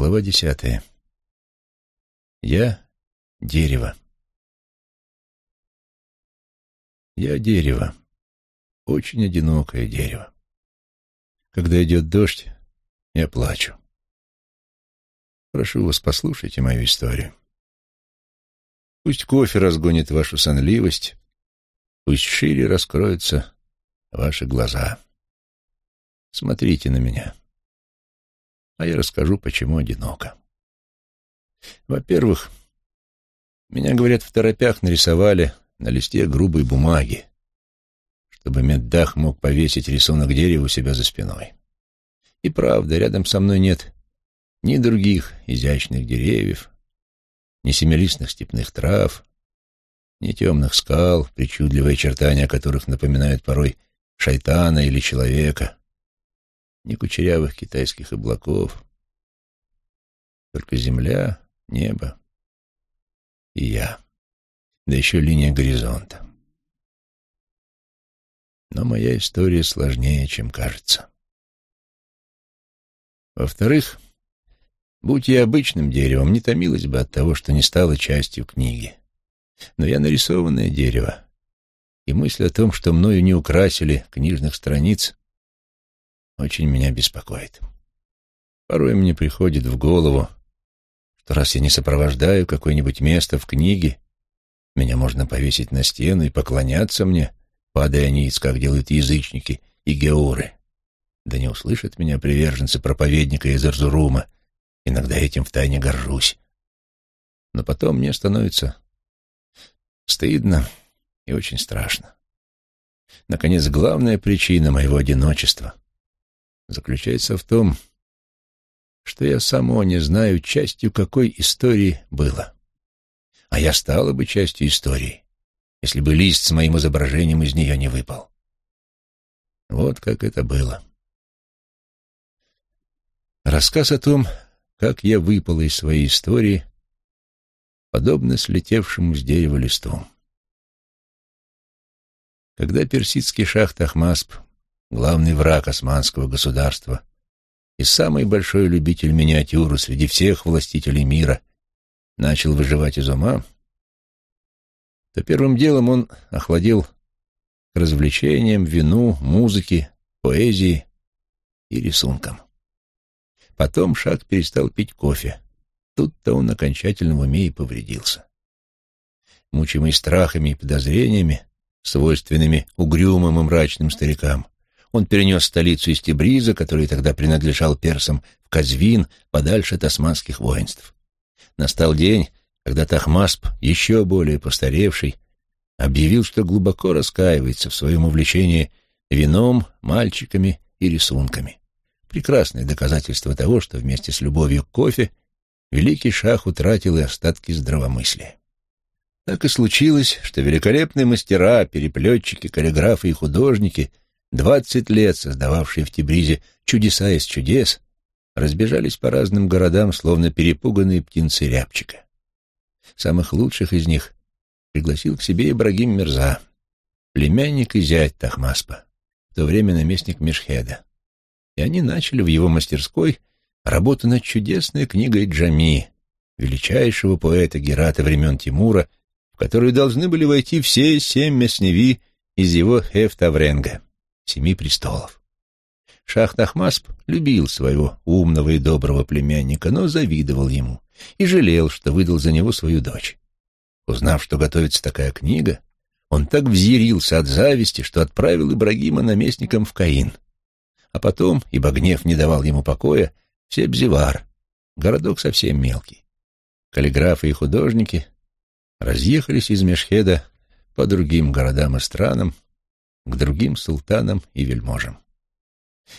Глава десятая. Я — дерево. Я — дерево. Очень одинокое дерево. Когда идет дождь, я плачу. Прошу вас, послушайте мою историю. Пусть кофе разгонит вашу сонливость, пусть шире раскроются ваши глаза. Смотрите на меня а я расскажу, почему одиноко. Во-первых, меня, говорят, в торопях нарисовали на листе грубой бумаги, чтобы Меддах мог повесить рисунок дерева у себя за спиной. И правда, рядом со мной нет ни других изящных деревьев, ни семилистных степных трав, ни темных скал, причудливые очертания которых напоминают порой шайтана или человека, ни кучерявых китайских облаков, только земля, небо и я, да еще линия горизонта. Но моя история сложнее, чем кажется. Во-вторых, будь я обычным деревом, не томилась бы от того, что не стала частью книги. Но я нарисованное дерево, и мысль о том, что мною не украсили книжных страниц, очень меня беспокоит. Порой мне приходит в голову, что раз я не сопровождаю какое-нибудь место в книге, меня можно повесить на стену и поклоняться мне, падая ниц, как делают язычники и геуры. Да не услышат меня приверженцы проповедника из Арзурума, иногда этим втайне горжусь. Но потом мне становится стыдно и очень страшно. Наконец, главная причина моего одиночества заключается в том, что я само не знаю, частью какой истории было. А я стала бы частью истории, если бы лист с моим изображением из нее не выпал. Вот как это было. Рассказ о том, как я выпала из своей истории, подобно слетевшему с дерева листу. Когда персидский шах Тахмасп главный враг османского государства и самый большой любитель миниатюры среди всех властителей мира, начал выживать из ума, то первым делом он охладил к развлечениям, вину, музыке, поэзии и рисункам. Потом Шаг перестал пить кофе. Тут-то он окончательно в уме и повредился. Мучимый страхами и подозрениями, свойственными угрюмым и мрачным старикам, он перенес столицу из Тибриза, который тогда принадлежал персам, в Казвин, подальше от османских воинств. Настал день, когда Тахмасп, еще более постаревший, объявил, что глубоко раскаивается в своем увлечении вином, мальчиками и рисунками. Прекрасное доказательство того, что вместе с любовью к кофе великий шах утратил и остатки здравомыслия. Так и случилось, что великолепные мастера, переплетчики, каллиграфы и художники двадцать лет создававшие в Тибризе чудеса из чудес, разбежались по разным городам, словно перепуганные птенцы рябчика. Самых лучших из них пригласил к себе Ибрагим Мирза, племянник и зять Тахмаспа, в то время наместник Мешхеда. И они начали в его мастерской работу над чудесной книгой Джами, величайшего поэта Герата времен Тимура, в которую должны были войти все семь мясневи из его Хефтавренга семи престолов. Шах Тахмасп любил своего умного и доброго племянника, но завидовал ему и жалел, что выдал за него свою дочь. Узнав, что готовится такая книга, он так взъярился от зависти, что отправил Ибрагима наместником в Каин. А потом, ибо гнев не давал ему покоя, в Себзевар, городок совсем мелкий. Каллиграфы и художники разъехались из Мешхеда по другим городам и странам, к другим султанам и вельможам.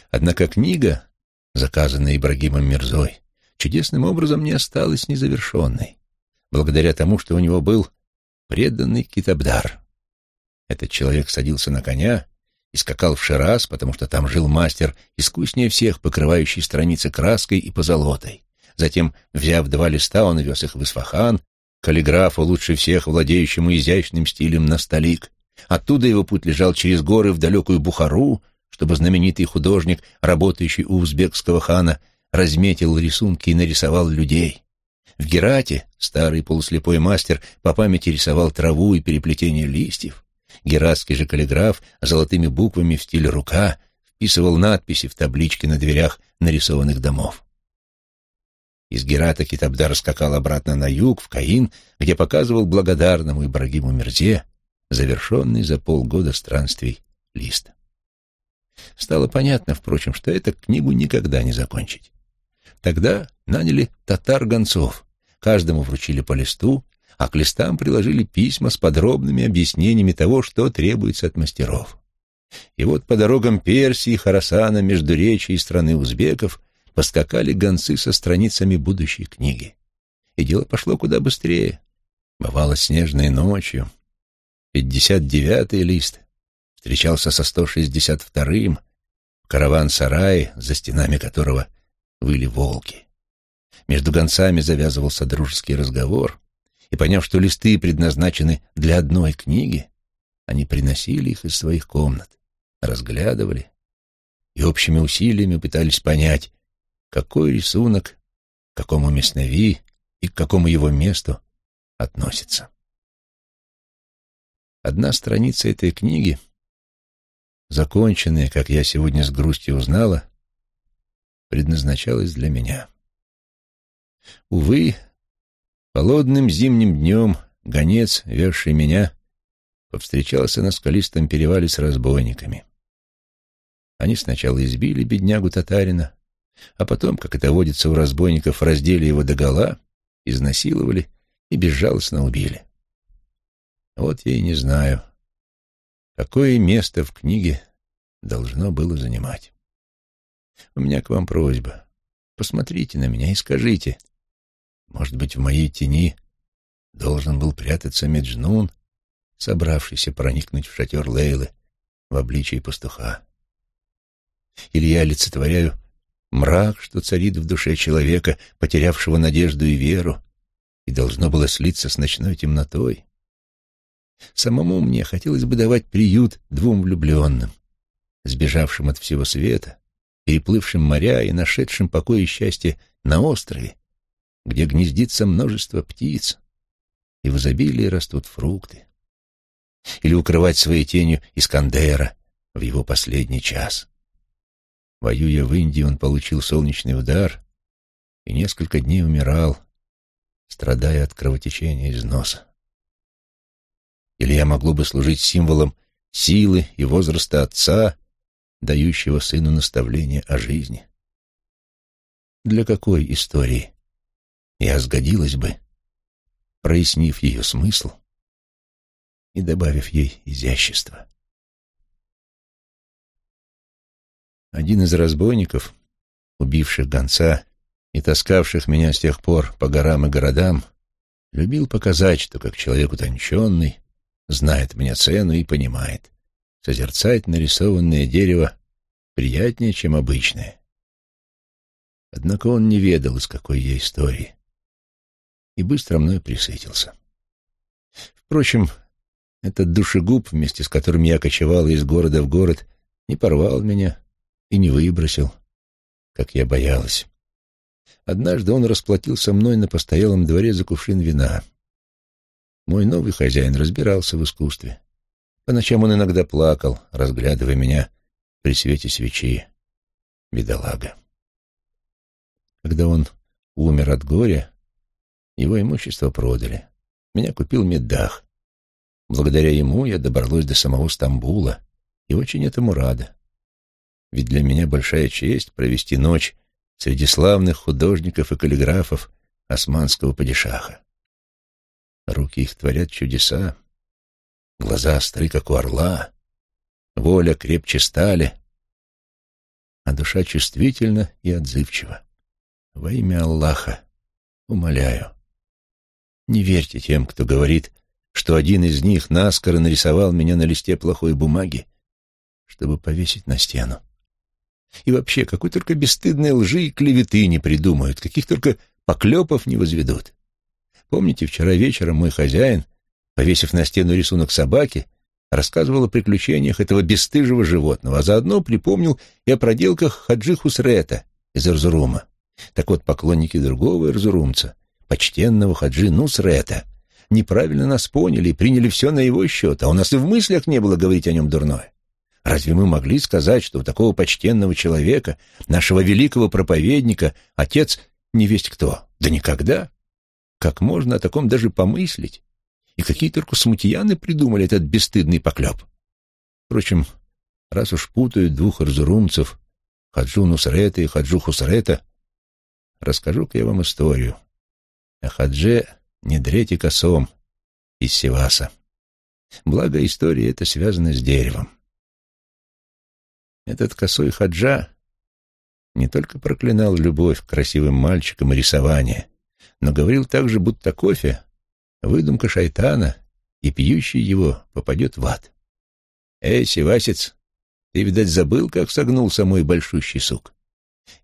Однако книга, заказанная Ибрагимом Мирзой, чудесным образом не осталась незавершенной, благодаря тому, что у него был преданный Китабдар. Этот человек садился на коня и скакал в Шираз, потому что там жил мастер, искуснее всех, покрывающий страницы краской и позолотой. Затем, взяв два листа, он вез их в Исфахан, каллиграфу, лучше всех владеющему изящным стилем на столик, Оттуда его путь лежал через горы в далекую Бухару, чтобы знаменитый художник, работающий у узбекского хана, разметил рисунки и нарисовал людей. В Герате старый полуслепой мастер по памяти рисовал траву и переплетение листьев. Гератский же каллиграф золотыми буквами в стиле рука вписывал надписи в таблички на дверях нарисованных домов. Из Герата Китабдар скакал обратно на юг, в Каин, где показывал благодарному Ибрагиму Мерзе завершенный за полгода странствий лист. Стало понятно, впрочем, что эту книгу никогда не закончить. Тогда наняли татар-гонцов, каждому вручили по листу, а к листам приложили письма с подробными объяснениями того, что требуется от мастеров. И вот по дорогам Персии, Харасана, Междуречия и страны узбеков поскакали гонцы со страницами будущей книги. И дело пошло куда быстрее. Бывало снежной ночью. Пятьдесят девятый лист встречался со сто шестьдесят вторым в караван-сарае, за стенами которого выли волки. Между гонцами завязывался дружеский разговор, и, поняв, что листы предназначены для одной книги, они приносили их из своих комнат, разглядывали и общими усилиями пытались понять, какой рисунок к какому мяснови и к какому его месту относится. Одна страница этой книги, законченная, как я сегодня с грустью узнала, предназначалась для меня. Увы, холодным зимним днем гонец, везший меня, повстречался на скалистом перевале с разбойниками. Они сначала избили беднягу татарина, а потом, как это водится у разбойников, раздели его догола, изнасиловали и безжалостно убили. Вот я и не знаю, какое место в книге должно было занимать. У меня к вам просьба. Посмотрите на меня и скажите, может быть, в моей тени должен был прятаться Меджнун, собравшийся проникнуть в шатер Лейлы в обличии пастуха. Или я олицетворяю мрак, что царит в душе человека, потерявшего надежду и веру, и должно было слиться с ночной темнотой. Самому мне хотелось бы давать приют двум влюбленным, сбежавшим от всего света, переплывшим моря и нашедшим покой и счастье на острове, где гнездится множество птиц, и в изобилии растут фрукты. Или укрывать своей тенью Искандера в его последний час. Воюя в Индии, он получил солнечный удар и несколько дней умирал, страдая от кровотечения из носа. Или я моглу бы служить символом силы и возраста отца, дающего сыну наставление о жизни. Для какой истории я сгодилась бы, прояснив ее смысл и добавив ей изящество? Один из разбойников, убивших гонца и таскавших меня с тех пор по горам и городам, любил показать, что как человек утонченный, знает мне цену и понимает. Созерцать нарисованное дерево приятнее, чем обычное. Однако он не ведал, из какой я истории, и быстро мной присытился. Впрочем, этот душегуб, вместе с которым я кочевал из города в город, не порвал меня и не выбросил, как я боялась. Однажды он расплатился мной на постоялом дворе за кувшин вина. Мой новый хозяин разбирался в искусстве. По ночам он иногда плакал, разглядывая меня при свете свечи. Бедолага. Когда он умер от горя, его имущество продали. Меня купил Меддах. Благодаря ему я добралась до самого Стамбула и очень этому рада. Ведь для меня большая честь провести ночь среди славных художников и каллиграфов османского падишаха. Руки их творят чудеса, глаза остры, как у орла, воля крепче стали, а душа чувствительна и отзывчива. Во имя Аллаха, умоляю, не верьте тем, кто говорит, что один из них наскоро нарисовал меня на листе плохой бумаги, чтобы повесить на стену. И вообще, какой только бесстыдной лжи и клеветы не придумают, каких только поклепов не возведут. Помните, вчера вечером мой хозяин, повесив на стену рисунок собаки, рассказывал о приключениях этого бесстыжего животного, а заодно припомнил и о проделках Хаджи Хусрета из Эрзурума. Так вот, поклонники другого эрзурумца, почтенного хаджи Нусрета, неправильно нас поняли и приняли все на его счет, а у нас и в мыслях не было говорить о нем дурное. Разве мы могли сказать, что у такого почтенного человека, нашего великого проповедника, отец не весть кто? Да никогда. Как можно о таком даже помыслить? И какие только смутьяны придумали этот бесстыдный поклеп. Впрочем, раз уж путают двух разурумцев, Хаджу Нусрета и Хаджу Хусрета, расскажу-ка я вам историю о Хадже Недрете Косом из Севаса. Благо, история эта связана с деревом. Этот косой хаджа не только проклинал любовь к красивым мальчикам и рисование, но говорил также, будто кофе — выдумка шайтана, и пьющий его попадет в ад. «Эй, севасец, ты, видать, забыл, как согнулся мой большущий сук?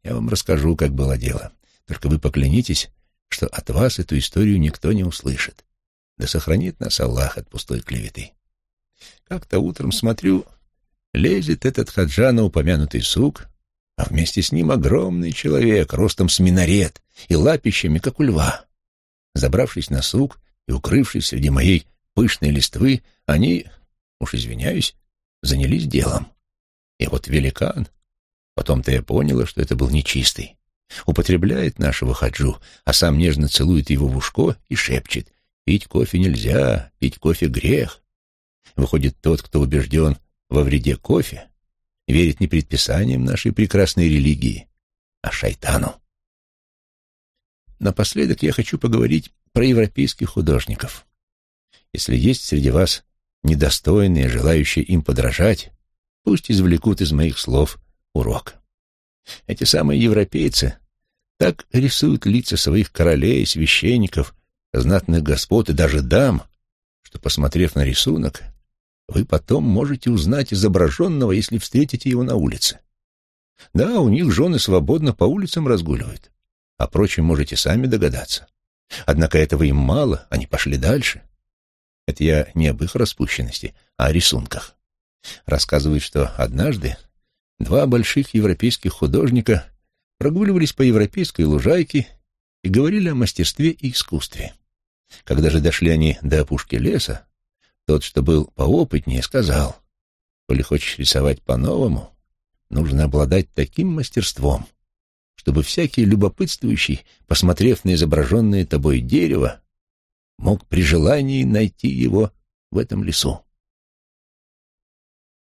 Я вам расскажу, как было дело. Только вы поклянитесь, что от вас эту историю никто не услышит. Да сохранит нас Аллах от пустой клеветы. Как-то утром смотрю, лезет этот хаджа на упомянутый сук, а вместе с ним огромный человек, ростом с минарет и лапищами, как у льва. Забравшись на сук и укрывшись среди моей пышной листвы, они, уж извиняюсь, занялись делом. И вот великан, потом-то я поняла, что это был нечистый, употребляет нашего хаджу, а сам нежно целует его в ушко и шепчет «Пить кофе нельзя, пить кофе грех». Выходит, тот, кто убежден во вреде кофе, верит не предписаниям нашей прекрасной религии, а шайтану. Напоследок я хочу поговорить про европейских художников. Если есть среди вас недостойные, желающие им подражать, пусть извлекут из моих слов урок. Эти самые европейцы так рисуют лица своих королей, священников, знатных господ и даже дам, что, посмотрев на рисунок, вы потом можете узнать изображенного, если встретите его на улице. Да, у них жены свободно по улицам разгуливают, а прочим можете сами догадаться. Однако этого им мало, они пошли дальше. Это я не об их распущенности, а о рисунках рассказывает, что однажды два больших европейских художника прогуливались по европейской лужайке и говорили о мастерстве и искусстве. Когда же дошли они до опушки леса, тот, что был поопытнее, сказал, «Коли хочешь рисовать по-новому, нужно обладать таким мастерством, чтобы всякий любопытствующий, посмотрев на изображенное тобой дерево, мог при желании найти его в этом лесу.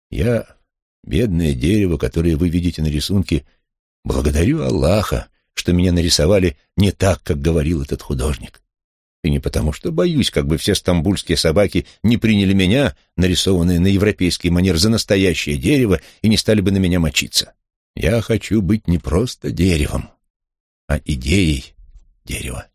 Я, бедное дерево, которое вы видите на рисунке, благодарю Аллаха, что меня нарисовали не так, как говорил этот художник. И не потому, что боюсь, как бы все стамбульские собаки не приняли меня, нарисованное на европейский манер, за настоящее дерево и не стали бы на меня мочиться. Я хочу быть не просто деревом, а идеей дерева.